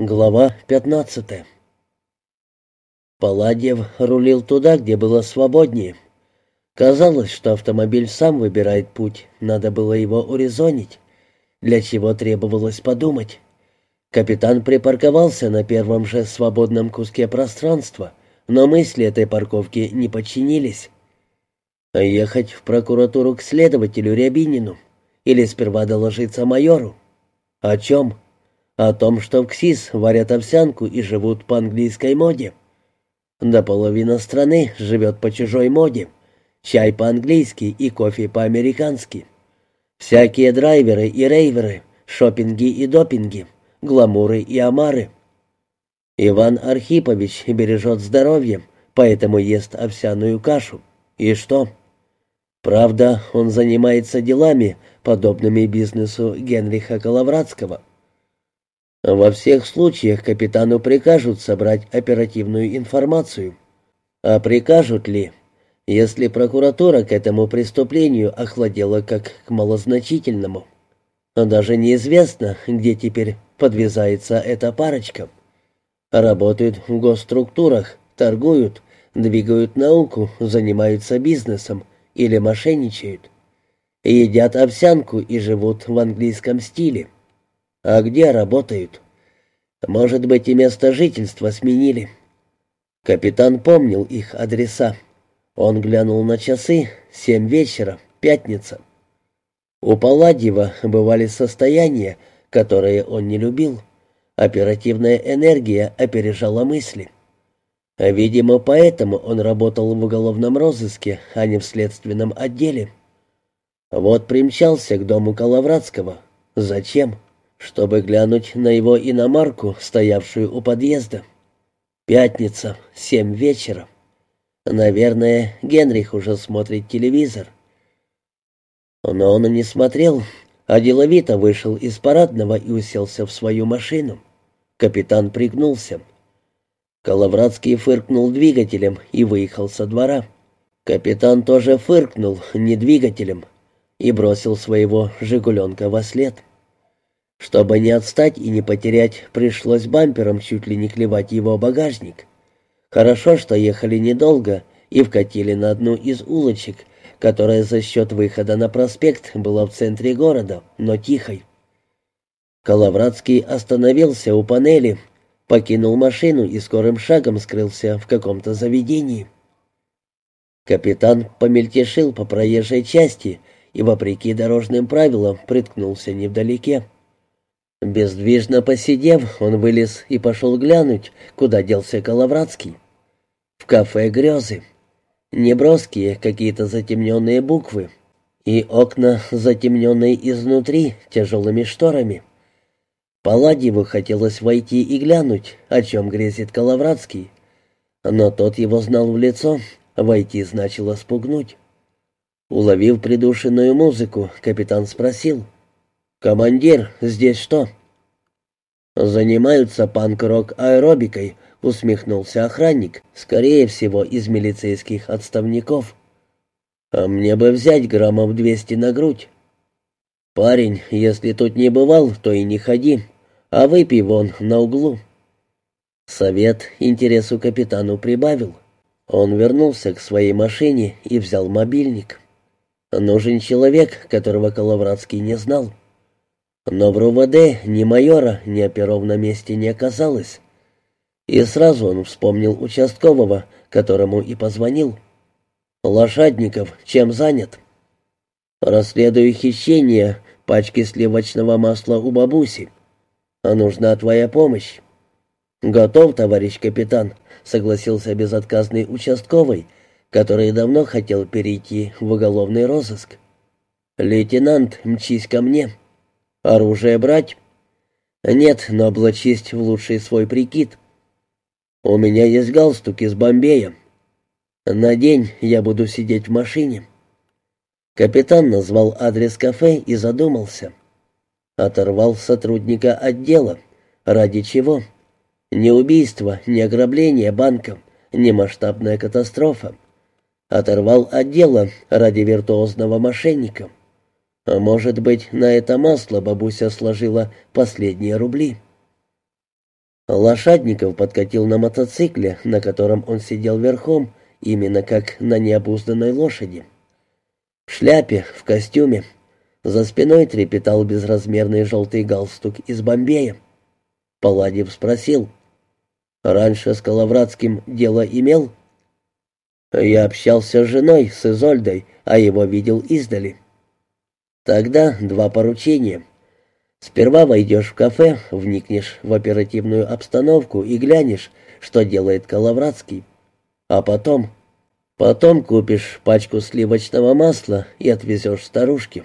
Глава 15 Паладьев рулил туда, где было свободнее. Казалось, что автомобиль сам выбирает путь, надо было его урезонить, для чего требовалось подумать. Капитан припарковался на первом же свободном куске пространства, но мысли этой парковки не подчинились. Ехать в прокуратуру к следователю Рябинину или сперва доложиться майору? О чем? О том, что в КСИС варят овсянку и живут по английской моде. До половины страны живет по чужой моде. Чай по-английски и кофе по-американски. Всякие драйверы и рейверы, шопинги и допинги, гламуры и омары. Иван Архипович бережет здоровье, поэтому ест овсяную кашу. И что? Правда, он занимается делами, подобными бизнесу Генриха Коловратского. Во всех случаях капитану прикажут собрать оперативную информацию. А прикажут ли? Если прокуратура к этому преступлению охладела как к малозначительному. Даже неизвестно, где теперь подвязается эта парочка. Работают в госструктурах, торгуют, двигают науку, занимаются бизнесом или мошенничают. Едят овсянку и живут в английском стиле. А где работают? Может быть, и место жительства сменили. Капитан помнил их адреса. Он глянул на часы, семь вечера, пятница. У Палладьева бывали состояния, которые он не любил. Оперативная энергия опережала мысли. Видимо, поэтому он работал в уголовном розыске, а не в следственном отделе. Вот примчался к дому Коловратского. Зачем? Чтобы глянуть на его иномарку, стоявшую у подъезда. Пятница, семь вечера. Наверное, Генрих уже смотрит телевизор. Но он не смотрел, а деловито вышел из парадного и уселся в свою машину. Капитан пригнулся. Коловратский фыркнул двигателем и выехал со двора. Капитан тоже фыркнул, не двигателем, и бросил своего «Жигуленка» во след. Чтобы не отстать и не потерять, пришлось бампером чуть ли не клевать его багажник. Хорошо, что ехали недолго и вкатили на одну из улочек, которая за счет выхода на проспект была в центре города, но тихой. Коловратский остановился у панели, покинул машину и скорым шагом скрылся в каком-то заведении. Капитан помельтешил по проезжей части и, вопреки дорожным правилам, приткнулся невдалеке. Бездвижно посидев, он вылез и пошел глянуть, куда делся Коловратский. В кафе «Грезы». Неброские какие-то затемненные буквы и окна, затемненные изнутри тяжелыми шторами. Паладьеву хотелось войти и глянуть, о чем грезит Коловратский, но тот его знал в лицо, войти значило спугнуть. Уловив придушенную музыку, капитан спросил — «Командир, здесь что?» «Занимаются панк-рок аэробикой», — усмехнулся охранник, скорее всего, из милицейских отставников. «А мне бы взять граммов двести на грудь». «Парень, если тут не бывал, то и не ходи, а выпей вон на углу». Совет интересу капитану прибавил. Он вернулся к своей машине и взял мобильник. Нужен человек, которого Коловратский не знал. Но в РУВД ни майора, ни оперов на месте не оказалось. И сразу он вспомнил участкового, которому и позвонил. «Лошадников, чем занят?» «Расследую хищение пачки сливочного масла у бабуси. А нужна твоя помощь». «Готов, товарищ капитан», — согласился безотказный участковый, который давно хотел перейти в уголовный розыск. «Лейтенант, мчись ко мне». Оружие брать? Нет, но облачись в лучший свой прикид. У меня есть галстук из Бомбея. На день я буду сидеть в машине. Капитан назвал адрес кафе и задумался. Оторвал сотрудника отдела. Ради чего? Не убийство, не ограбление банка, не масштабная катастрофа. Оторвал отдела ради виртуозного мошенника. А может быть, на это масло бабуся сложила последние рубли. Лошадников подкатил на мотоцикле, на котором он сидел верхом, именно как на необузданной лошади. В шляпе, в костюме. За спиной трепетал безразмерный желтый галстук из Бомбея. Паладьев спросил. «Раньше с Коловратским дело имел?» «Я общался с женой, с Изольдой, а его видел издали». «Тогда два поручения. Сперва войдешь в кафе, вникнешь в оперативную обстановку и глянешь, что делает Коловратский. А потом... Потом купишь пачку сливочного масла и отвезешь старушке».